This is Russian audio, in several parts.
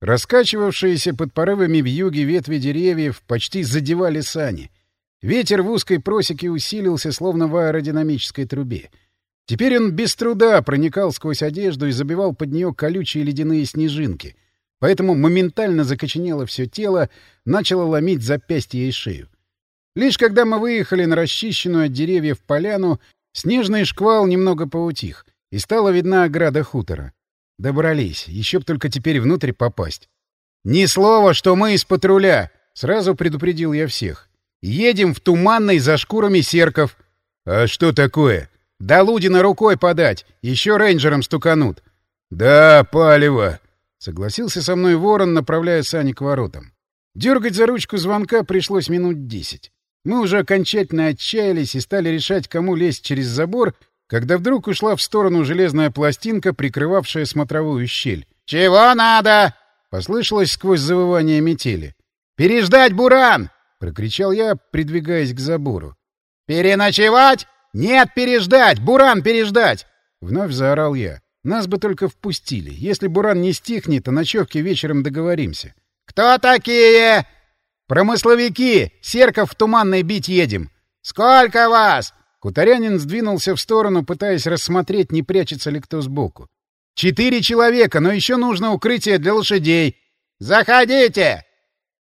Раскачивавшиеся под порывами вьюги ветви деревьев почти задевали сани. Ветер в узкой просеке усилился, словно в аэродинамической трубе. Теперь он без труда проникал сквозь одежду и забивал под нее колючие ледяные снежинки. Поэтому моментально закоченело все тело, начало ломить запястье и шею. Лишь когда мы выехали на расчищенную от деревьев поляну, снежный шквал немного поутих, и стала видна ограда хутора. Добрались. Еще б только теперь внутрь попасть. «Ни слова, что мы из патруля!» — сразу предупредил я всех. «Едем в туманной за шкурами серков». «А что такое?» «Да Лудина рукой подать. Еще рейнджером стуканут». «Да, палево!» — согласился со мной ворон, направляя сани к воротам. Дергать за ручку звонка пришлось минут десять. Мы уже окончательно отчаялись и стали решать, кому лезть через забор когда вдруг ушла в сторону железная пластинка, прикрывавшая смотровую щель. «Чего надо?» — послышалось сквозь завывание метели. «Переждать, Буран!» — прокричал я, придвигаясь к забору. «Переночевать? Нет, переждать! Буран, переждать!» Вновь заорал я. Нас бы только впустили. Если Буран не стихнет, о ночевке вечером договоримся. «Кто такие?» «Промысловики! Серков в туманной бить едем!» «Сколько вас?» Хуторянин сдвинулся в сторону, пытаясь рассмотреть, не прячется ли кто сбоку. «Четыре человека, но еще нужно укрытие для лошадей!» «Заходите!»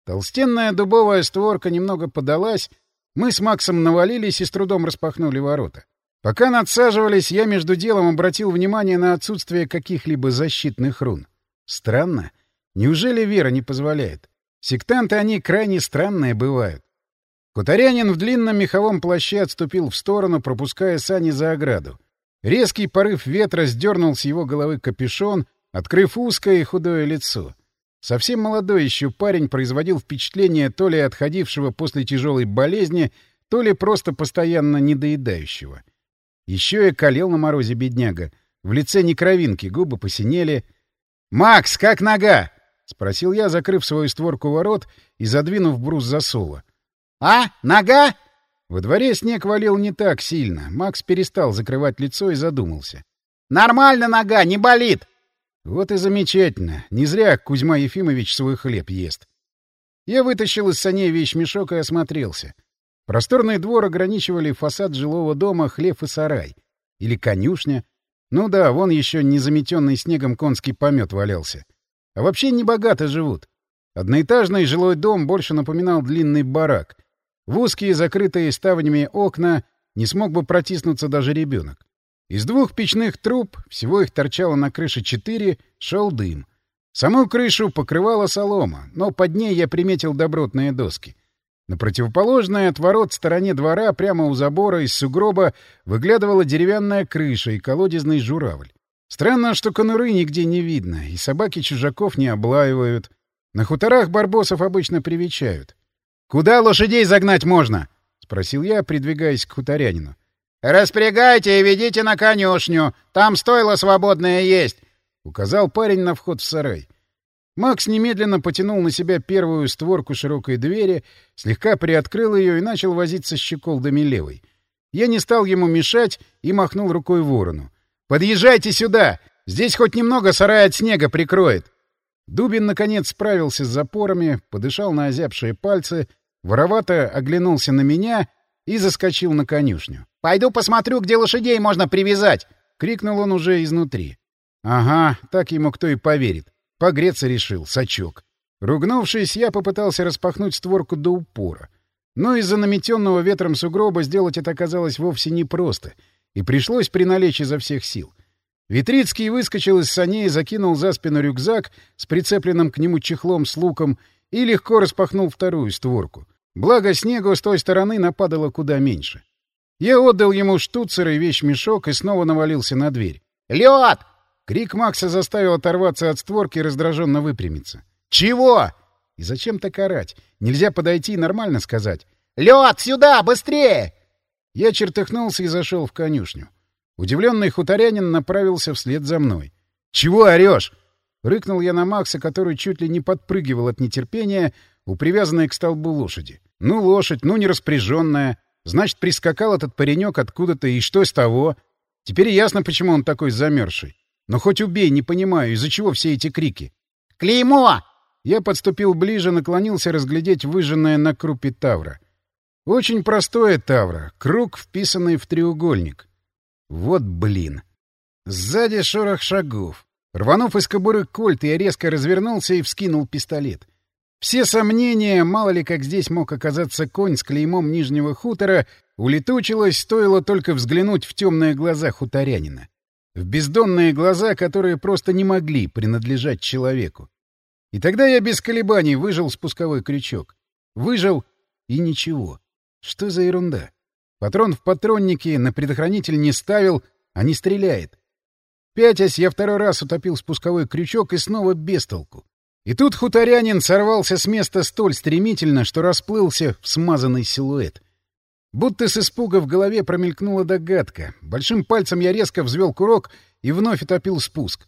Толстенная дубовая створка немного подалась, мы с Максом навалились и с трудом распахнули ворота. Пока надсаживались, я между делом обратил внимание на отсутствие каких-либо защитных рун. Странно. Неужели вера не позволяет? Сектанты они крайне странные бывают. Хуторянин в длинном меховом плаще отступил в сторону, пропуская сани за ограду. Резкий порыв ветра сдернул с его головы капюшон, открыв узкое и худое лицо. Совсем молодой еще парень производил впечатление то ли отходившего после тяжелой болезни, то ли просто постоянно недоедающего. Еще и колел на морозе бедняга. В лице не кровинки, губы посинели. «Макс, как нога?» — спросил я, закрыв свою створку ворот и задвинув брус засова. «А? Нога?» Во дворе снег валил не так сильно. Макс перестал закрывать лицо и задумался. «Нормально нога, не болит!» Вот и замечательно. Не зря Кузьма Ефимович свой хлеб ест. Я вытащил из саней вещмешок и осмотрелся. Просторный двор ограничивали фасад жилого дома, хлев и сарай. Или конюшня. Ну да, вон еще не заметенный снегом конский помет валялся. А вообще небогато живут. Одноэтажный жилой дом больше напоминал длинный барак. В узкие, закрытые ставнями окна не смог бы протиснуться даже ребенок. Из двух печных труб, всего их торчало на крыше четыре, шел дым. Саму крышу покрывала солома, но под ней я приметил добротные доски. На противоположной от ворот стороне двора, прямо у забора из сугроба, выглядывала деревянная крыша и колодезный журавль. Странно, что конуры нигде не видно, и собаки чужаков не облаивают. На хуторах барбосов обычно привечают. «Куда лошадей загнать можно?» — спросил я, придвигаясь к хуторянину. «Распрягайте и ведите на конюшню. Там стойло свободное есть», — указал парень на вход в сарай. Макс немедленно потянул на себя первую створку широкой двери, слегка приоткрыл ее и начал возиться с щеколдами левой. Я не стал ему мешать и махнул рукой ворону. «Подъезжайте сюда! Здесь хоть немного сарай от снега прикроет!» Дубин, наконец, справился с запорами, подышал на озябшие пальцы, воровато оглянулся на меня и заскочил на конюшню. «Пойду посмотрю, где лошадей можно привязать!» — крикнул он уже изнутри. «Ага, так ему кто и поверит. Погреться решил, сачок». Ругнувшись, я попытался распахнуть створку до упора. Но из-за наметенного ветром сугроба сделать это оказалось вовсе непросто, и пришлось приналечь изо всех сил — Витрицкий выскочил из саней, закинул за спину рюкзак с прицепленным к нему чехлом с луком и легко распахнул вторую створку. Благо, снегу с той стороны нападало куда меньше. Я отдал ему штуцер и вещмешок и снова навалился на дверь. «Лед!» Крик Макса заставил оторваться от створки и раздраженно выпрямиться. «Чего?» И зачем так орать? Нельзя подойти и нормально сказать. «Лед! Сюда! Быстрее!» Я чертыхнулся и зашел в конюшню. Удивленный хуторянин направился вслед за мной. «Чего орешь?» — рыкнул я на Макса, который чуть ли не подпрыгивал от нетерпения у привязанной к столбу лошади. «Ну, лошадь, ну, не распряженная. Значит, прискакал этот паренек откуда-то, и что с того? Теперь ясно, почему он такой замерзший. Но хоть убей, не понимаю, из-за чего все эти крики». Клеймо!» Я подступил ближе, наклонился разглядеть выжженное на крупе тавра. Очень простое тавра, круг, вписанный в треугольник. Вот блин. Сзади шорох шагов. Рванув из кобуры кольт, я резко развернулся и вскинул пистолет. Все сомнения, мало ли как здесь мог оказаться конь с клеймом Нижнего хутора, улетучилось, стоило только взглянуть в темные глаза хуторянина. В бездонные глаза, которые просто не могли принадлежать человеку. И тогда я без колебаний выжил спусковой крючок. Выжил и ничего. Что за ерунда? Патрон в патроннике на предохранитель не ставил, а не стреляет. Пятясь, я второй раз утопил спусковой крючок и снова без толку. И тут хуторянин сорвался с места столь стремительно, что расплылся в смазанный силуэт. Будто с испуга в голове промелькнула догадка. Большим пальцем я резко взвел курок и вновь утопил спуск.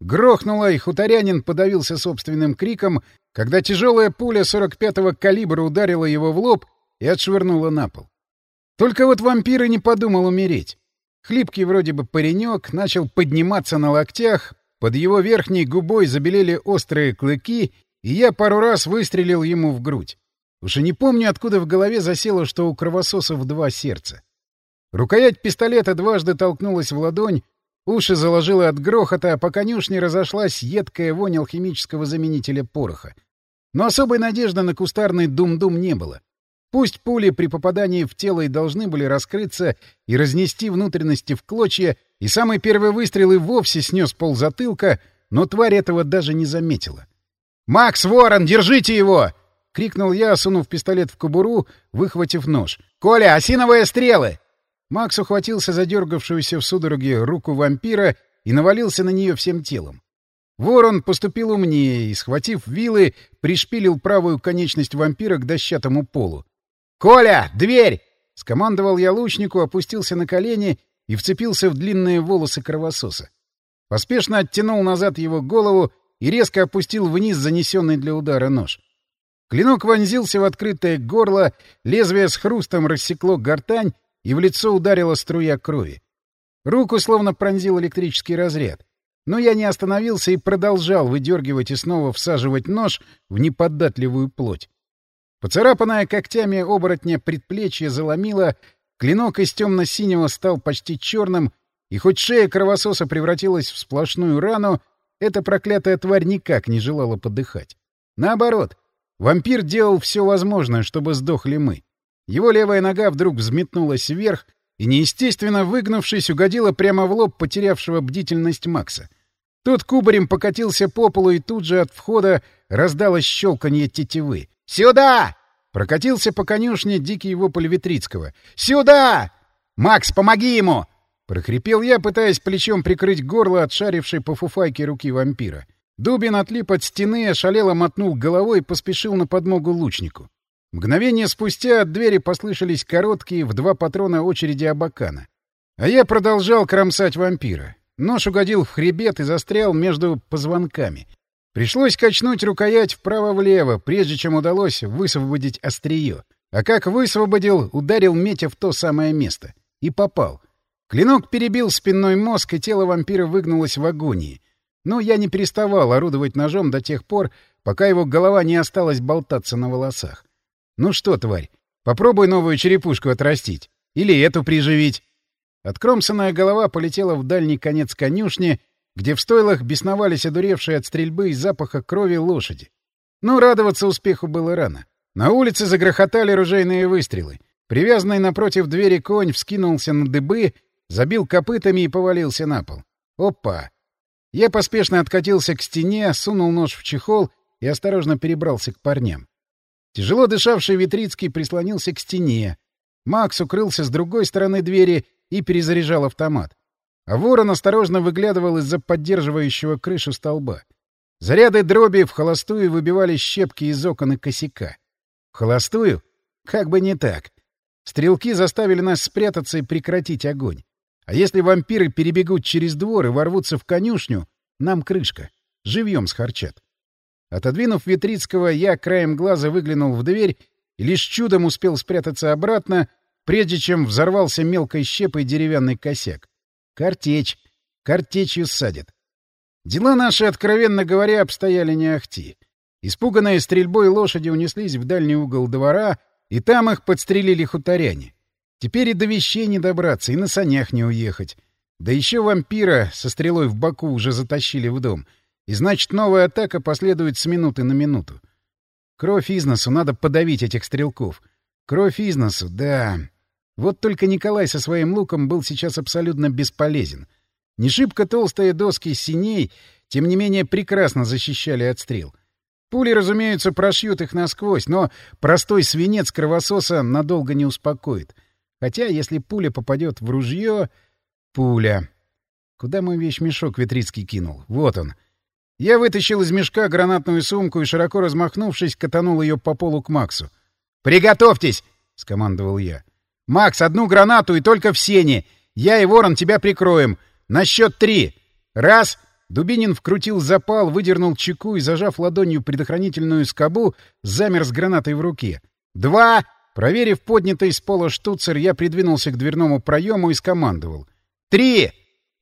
Грохнуло, и хуторянин подавился собственным криком, когда тяжелая пуля 45-го калибра ударила его в лоб и отшвырнула на пол. Только вот вампир и не подумал умереть. Хлипкий вроде бы паренек начал подниматься на локтях, под его верхней губой забелели острые клыки, и я пару раз выстрелил ему в грудь. Уж и не помню, откуда в голове засело, что у кровососов два сердца. Рукоять пистолета дважды толкнулась в ладонь, Уши заложило от грохота, а по конюшне разошлась едкая вонь алхимического заменителя пороха. Но особой надежды на кустарный дум-дум не было. Пусть пули при попадании в тело и должны были раскрыться и разнести внутренности в клочья, и самый первый выстрел и вовсе снес пол затылка, но тварь этого даже не заметила. «Макс Ворон, держите его!» — крикнул я, сунув пистолет в кобуру, выхватив нож. «Коля, осиновые стрелы!» Макс ухватился за дергавшуюся в судороге руку вампира и навалился на нее всем телом. Ворон поступил умнее и, схватив вилы, пришпилил правую конечность вампира к дощатому полу. «Коля, дверь!» — скомандовал я лучнику, опустился на колени и вцепился в длинные волосы кровососа. Поспешно оттянул назад его голову и резко опустил вниз занесенный для удара нож. Клинок вонзился в открытое горло, лезвие с хрустом рассекло гортань, и в лицо ударила струя крови. Руку словно пронзил электрический разряд. Но я не остановился и продолжал выдергивать и снова всаживать нож в неподатливую плоть. Поцарапанная когтями оборотня предплечье заломило, клинок из темно-синего стал почти черным, и хоть шея кровососа превратилась в сплошную рану, эта проклятая тварь никак не желала подыхать. Наоборот, вампир делал все возможное, чтобы сдохли мы. Его левая нога вдруг взметнулась вверх и, неестественно выгнувшись, угодила прямо в лоб потерявшего бдительность Макса. Тот кубарем покатился по полу, и тут же от входа раздалось щелканье тетивы. «Сюда!» — прокатился по конюшне дикий вопль Витрицкого. «Сюда! Макс, помоги ему!» — прохрипел я, пытаясь плечом прикрыть горло отшарившей по фуфайке руки вампира. Дубин отлип от стены, ошалело мотнул головой и поспешил на подмогу лучнику. Мгновение спустя от двери послышались короткие в два патрона очереди Абакана. А я продолжал кромсать вампира. Нож угодил в хребет и застрял между позвонками. Пришлось качнуть рукоять вправо-влево, прежде чем удалось высвободить острие. А как высвободил, ударил метя в то самое место. И попал. Клинок перебил спинной мозг, и тело вампира выгнулось в агонии. Но я не переставал орудовать ножом до тех пор, пока его голова не осталась болтаться на волосах. Ну что, тварь, попробуй новую черепушку отрастить. Или эту приживить. Откромсанная голова полетела в дальний конец конюшни, где в стойлах бесновались одуревшие от стрельбы и запаха крови лошади. Но радоваться успеху было рано. На улице загрохотали ружейные выстрелы. Привязанный напротив двери конь вскинулся на дыбы, забил копытами и повалился на пол. Опа! Я поспешно откатился к стене, сунул нож в чехол и осторожно перебрался к парням. Тяжело дышавший Витрицкий прислонился к стене. Макс укрылся с другой стороны двери и перезаряжал автомат. А ворон осторожно выглядывал из-за поддерживающего крышу столба. Заряды дроби в холостую выбивали щепки из окон и косяка. В холостую? Как бы не так. Стрелки заставили нас спрятаться и прекратить огонь. А если вампиры перебегут через двор и ворвутся в конюшню, нам крышка. Живьем схарчат. Отодвинув Витрицкого, я краем глаза выглянул в дверь и лишь чудом успел спрятаться обратно, прежде чем взорвался мелкой щепой деревянный косяк. Картечь. Картечью садят. Дела наши, откровенно говоря, обстояли не ахти. Испуганные стрельбой лошади унеслись в дальний угол двора, и там их подстрелили хуторяне. Теперь и до вещей не добраться, и на санях не уехать. Да еще вампира со стрелой в боку уже затащили в дом. И значит, новая атака последует с минуты на минуту. Кровь из носу, надо подавить этих стрелков. Кровь из носу, да. Вот только Николай со своим луком был сейчас абсолютно бесполезен. Не шибко толстые доски синей, тем не менее, прекрасно защищали от стрел. Пули, разумеется, прошьют их насквозь, но простой свинец кровососа надолго не успокоит. Хотя, если пуля попадет в ружье... Пуля. Куда мой вещмешок Витрицкий кинул? Вот он. Я вытащил из мешка гранатную сумку и, широко размахнувшись, катанул ее по полу к Максу. «Приготовьтесь!» — скомандовал я. «Макс, одну гранату и только в сене! Я и Ворон тебя прикроем! На счет три! Раз!» Дубинин вкрутил запал, выдернул чеку и, зажав ладонью предохранительную скобу, замер с гранатой в руке. «Два!» Проверив поднятый с пола штуцер, я придвинулся к дверному проему и скомандовал. «Три!»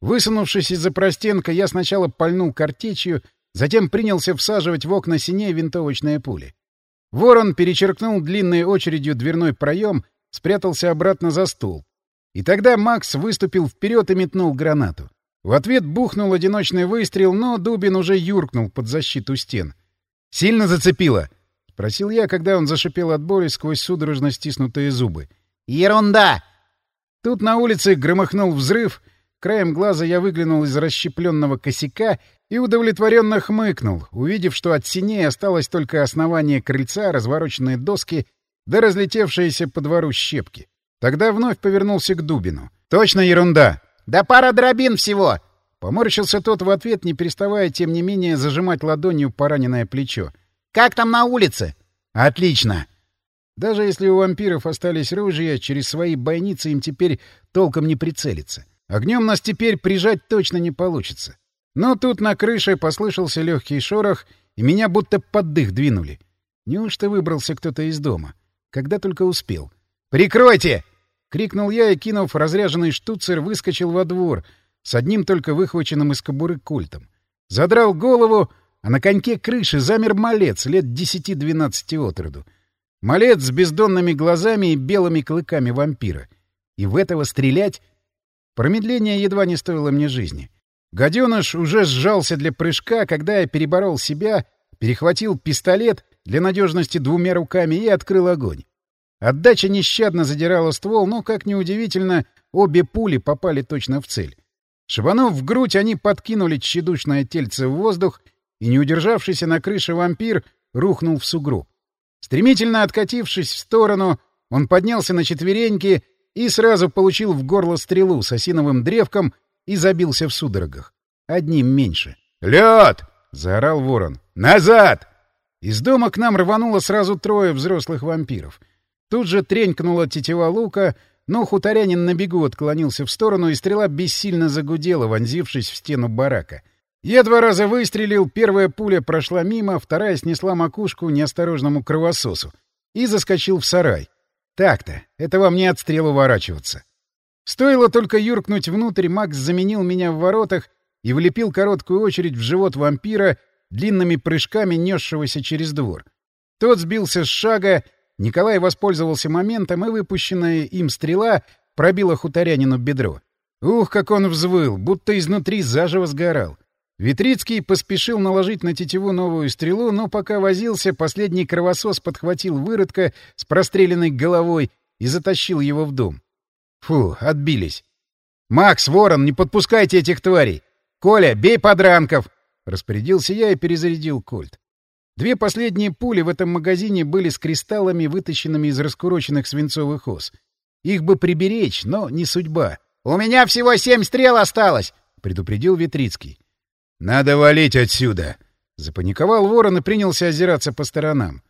Высунувшись из-за простенка, я сначала пальнул картечью, затем принялся всаживать в окна синей винтовочные пули. Ворон перечеркнул длинной очередью дверной проем, спрятался обратно за стул. И тогда Макс выступил вперед и метнул гранату. В ответ бухнул одиночный выстрел, но Дубин уже юркнул под защиту стен. «Сильно зацепило?» — спросил я, когда он зашипел от боли сквозь судорожно стиснутые зубы. «Ерунда!» Тут на улице громыхнул взрыв. Краем глаза я выглянул из расщепленного косяка и удовлетворенно хмыкнул, увидев, что от синей осталось только основание крыльца, развороченные доски да разлетевшиеся по двору щепки. Тогда вновь повернулся к Дубину. «Точно ерунда!» «Да пара дробин всего!» Поморщился тот в ответ, не переставая, тем не менее, зажимать ладонью пораненное плечо. «Как там на улице?» «Отлично!» Даже если у вампиров остались ружья, через свои бойницы им теперь толком не прицелиться. Огнем нас теперь прижать точно не получится. Но тут на крыше послышался легкий шорох, и меня будто под дых двинули. Неужто выбрался кто-то из дома? Когда только успел. «Прикройте!» — крикнул я и, кинув разряженный штуцер, выскочил во двор с одним только выхваченным из кобуры культом. Задрал голову, а на коньке крыши замер малец лет десяти-двенадцати от роду. Малец с бездонными глазами и белыми клыками вампира. И в этого стрелять... Промедление едва не стоило мне жизни. Гаденыш уже сжался для прыжка, когда я переборол себя, перехватил пистолет для надежности двумя руками и открыл огонь. Отдача нещадно задирала ствол, но, как ни удивительно, обе пули попали точно в цель. Шибанув в грудь, они подкинули тщедушное тельце в воздух, и, не удержавшийся на крыше вампир, рухнул в сугроб. Стремительно откатившись в сторону, он поднялся на четвереньки и сразу получил в горло стрелу с осиновым древком и забился в судорогах. Одним меньше. «Лед!» — заорал ворон. «Назад!» Из дома к нам рвануло сразу трое взрослых вампиров — Тут же тренькнула тетива лука, но хуторянин на бегу отклонился в сторону, и стрела бессильно загудела, вонзившись в стену барака. Я два раза выстрелил, первая пуля прошла мимо, вторая снесла макушку неосторожному кровососу и заскочил в сарай. Так-то, это вам не от стрел уворачиваться. Стоило только юркнуть внутрь, Макс заменил меня в воротах и влепил короткую очередь в живот вампира длинными прыжками, несшегося через двор. Тот сбился с шага Николай воспользовался моментом, и выпущенная им стрела пробила хуторянину бедро. Ух, как он взвыл, будто изнутри заживо сгорал. Витрицкий поспешил наложить на тетиву новую стрелу, но пока возился, последний кровосос подхватил выродка с простреленной головой и затащил его в дом. Фу, отбились. «Макс, Ворон, не подпускайте этих тварей! Коля, бей подранков!» Распорядился я и перезарядил кольт. Две последние пули в этом магазине были с кристаллами, вытащенными из раскуроченных свинцовых ос. Их бы приберечь, но не судьба. — У меня всего семь стрел осталось! — предупредил Витрицкий. — Надо валить отсюда! — запаниковал ворон и принялся озираться по сторонам.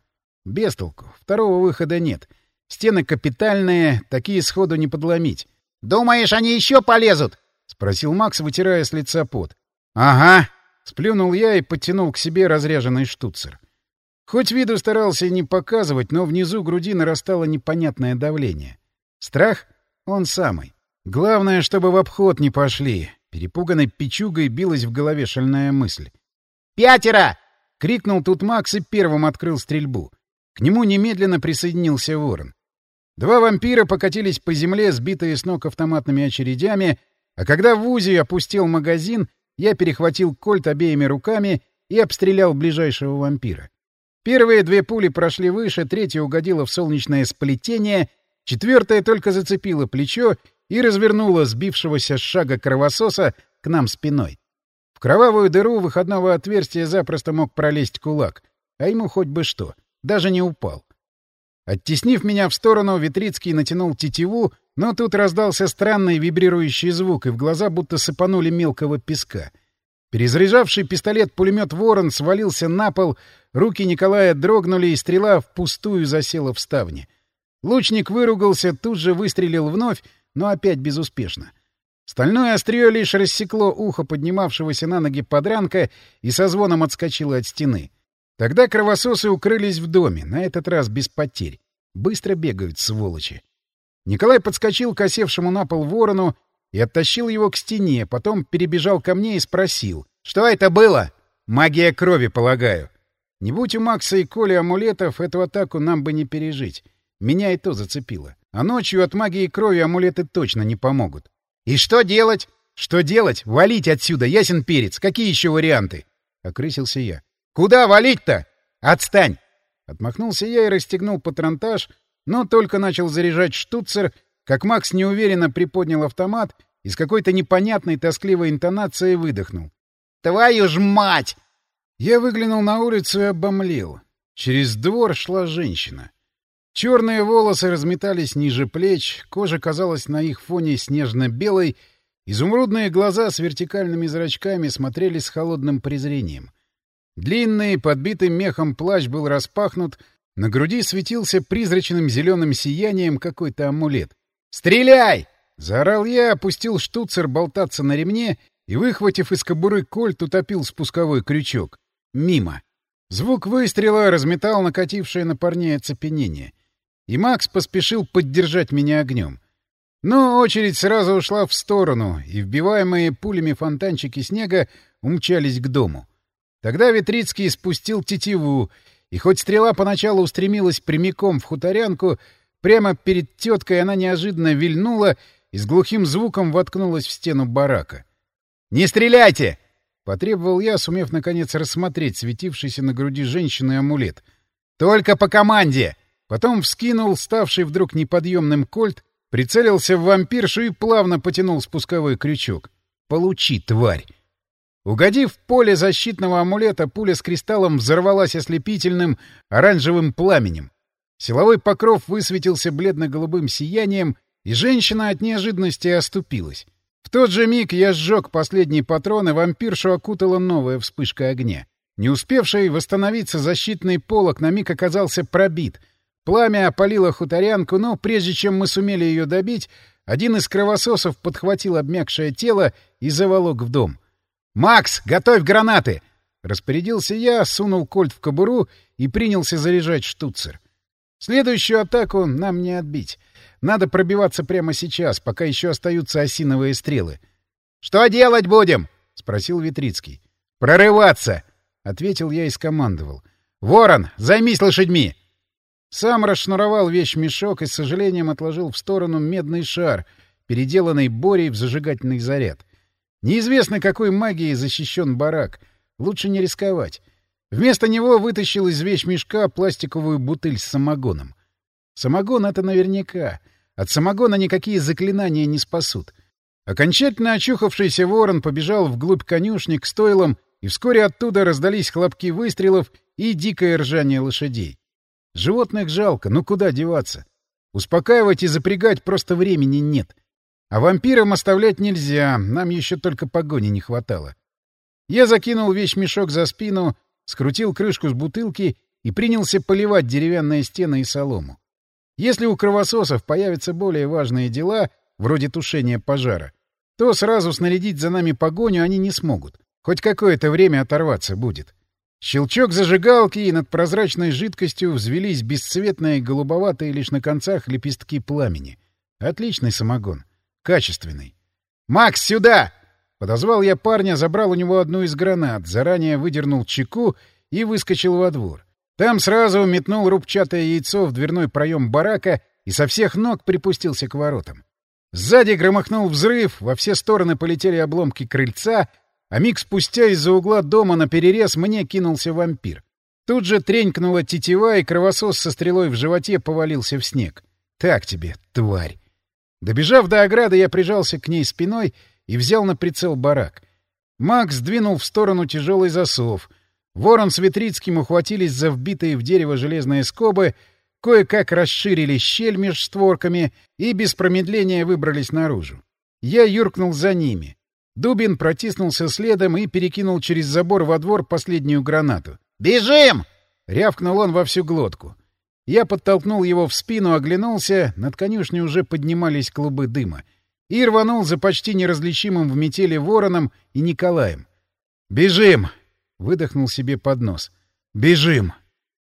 Без толку. Второго выхода нет. Стены капитальные, такие сходу не подломить. — Думаешь, они еще полезут? — спросил Макс, вытирая с лица пот. — Ага, Сплюнул я и подтянул к себе разряженный штуцер. Хоть виду старался не показывать, но внизу груди нарастало непонятное давление. Страх? Он самый. Главное, чтобы в обход не пошли. Перепуганной печугой билась в голове шальная мысль. «Пятеро!» — крикнул тут Макс и первым открыл стрельбу. К нему немедленно присоединился ворон. Два вампира покатились по земле, сбитые с ног автоматными очередями, а когда в УЗИ опустил магазин, я перехватил кольт обеими руками и обстрелял ближайшего вампира. Первые две пули прошли выше, третья угодила в солнечное сплетение, четвертая только зацепила плечо и развернула сбившегося с шага кровососа к нам спиной. В кровавую дыру выходного отверстия запросто мог пролезть кулак, а ему хоть бы что, даже не упал. Оттеснив меня в сторону, Витрицкий натянул тетиву, но тут раздался странный вибрирующий звук, и в глаза будто сыпанули мелкого песка. Перезаряжавший пистолет-пулемет «Ворон» свалился на пол, руки Николая дрогнули, и стрела впустую засела в ставне. Лучник выругался, тут же выстрелил вновь, но опять безуспешно. Стальное острие лишь рассекло ухо поднимавшегося на ноги подранка и со звоном отскочило от стены. Тогда кровососы укрылись в доме, на этот раз без потерь. Быстро бегают, сволочи. Николай подскочил к осевшему на пол ворону и оттащил его к стене, потом перебежал ко мне и спросил. «Что это было?» «Магия крови, полагаю». Не будь у Макса и Коли амулетов, эту атаку нам бы не пережить. Меня и то зацепило. А ночью от магии крови амулеты точно не помогут. «И что делать?» «Что делать? Валить отсюда, ясен перец. Какие еще варианты?» — окрысился я. «Куда валить-то? Отстань!» Отмахнулся я и расстегнул патронтаж, но только начал заряжать штуцер, как Макс неуверенно приподнял автомат и с какой-то непонятной тоскливой интонацией выдохнул. «Твою ж мать!» Я выглянул на улицу и обомлел. Через двор шла женщина. Черные волосы разметались ниже плеч, кожа казалась на их фоне снежно-белой, изумрудные глаза с вертикальными зрачками смотрели с холодным презрением — Длинный, подбитый мехом плащ был распахнут, на груди светился призрачным зеленым сиянием какой-то амулет. «Стреляй!» — заорал я, опустил штуцер болтаться на ремне и, выхватив из кобуры кольт, утопил спусковой крючок. Мимо. Звук выстрела разметал накатившее на парней оцепенение. И Макс поспешил поддержать меня огнем. Но очередь сразу ушла в сторону, и вбиваемые пулями фонтанчики снега умчались к дому. Тогда Витрицкий спустил тетиву, и хоть стрела поначалу устремилась прямиком в хуторянку, прямо перед теткой она неожиданно вильнула и с глухим звуком воткнулась в стену барака. «Не стреляйте!» — потребовал я, сумев наконец рассмотреть светившийся на груди женщины амулет. «Только по команде!» Потом вскинул ставший вдруг неподъемным кольт, прицелился в вампиршу и плавно потянул спусковой крючок. «Получи, тварь!» Угодив в поле защитного амулета, пуля с кристаллом взорвалась ослепительным оранжевым пламенем. Силовой покров высветился бледно-голубым сиянием, и женщина от неожиданности оступилась. В тот же миг я сжег последний патрон, и вампиршу окутала новая вспышка огня. Не успевший восстановиться защитный полог на миг оказался пробит. Пламя опалило хуторянку, но прежде чем мы сумели ее добить, один из кровососов подхватил обмякшее тело и заволок в дом. «Макс, готовь гранаты!» Распорядился я, сунул кольт в кобуру и принялся заряжать штуцер. Следующую атаку нам не отбить. Надо пробиваться прямо сейчас, пока еще остаются осиновые стрелы. — Что делать будем? — спросил Витрицкий. — Прорываться! — ответил я и скомандовал. — Ворон, займись лошадьми! Сам расшнуровал вещь-мешок и с сожалением отложил в сторону медный шар, переделанный Борей в зажигательный заряд. Неизвестно, какой магией защищен барак. Лучше не рисковать. Вместо него вытащил из вещмешка пластиковую бутыль с самогоном. Самогон — это наверняка. От самогона никакие заклинания не спасут. Окончательно очухавшийся ворон побежал вглубь конюшни к стойлам, и вскоре оттуда раздались хлопки выстрелов и дикое ржание лошадей. Животных жалко, ну куда деваться? Успокаивать и запрягать просто времени нет. А вампирам оставлять нельзя, нам еще только погони не хватало. Я закинул весь мешок за спину, скрутил крышку с бутылки и принялся поливать деревянные стены и солому. Если у кровососов появятся более важные дела, вроде тушения пожара, то сразу снарядить за нами погоню они не смогут. Хоть какое-то время оторваться будет. Щелчок зажигалки, и над прозрачной жидкостью взвелись бесцветные голубоватые лишь на концах лепестки пламени. Отличный самогон. Качественный. «Макс, сюда!» Подозвал я парня, забрал у него одну из гранат, заранее выдернул чеку и выскочил во двор. Там сразу метнул рубчатое яйцо в дверной проем барака и со всех ног припустился к воротам. Сзади громыхнул взрыв, во все стороны полетели обломки крыльца, а миг спустя из-за угла дома на перерез мне кинулся вампир. Тут же тренькнула тетива, и кровосос со стрелой в животе повалился в снег. Так тебе, тварь! Добежав до ограды, я прижался к ней спиной и взял на прицел барак. Макс двинул в сторону тяжелый засов. Ворон с Ветрицким ухватились за вбитые в дерево железные скобы, кое-как расширили щель меж створками и без промедления выбрались наружу. Я юркнул за ними. Дубин протиснулся следом и перекинул через забор во двор последнюю гранату. «Бежим!» — рявкнул он во всю глотку. Я подтолкнул его в спину, оглянулся, над конюшней уже поднимались клубы дыма, и рванул за почти неразличимым в метели вороном и Николаем. «Бежим!» — выдохнул себе под нос. «Бежим!»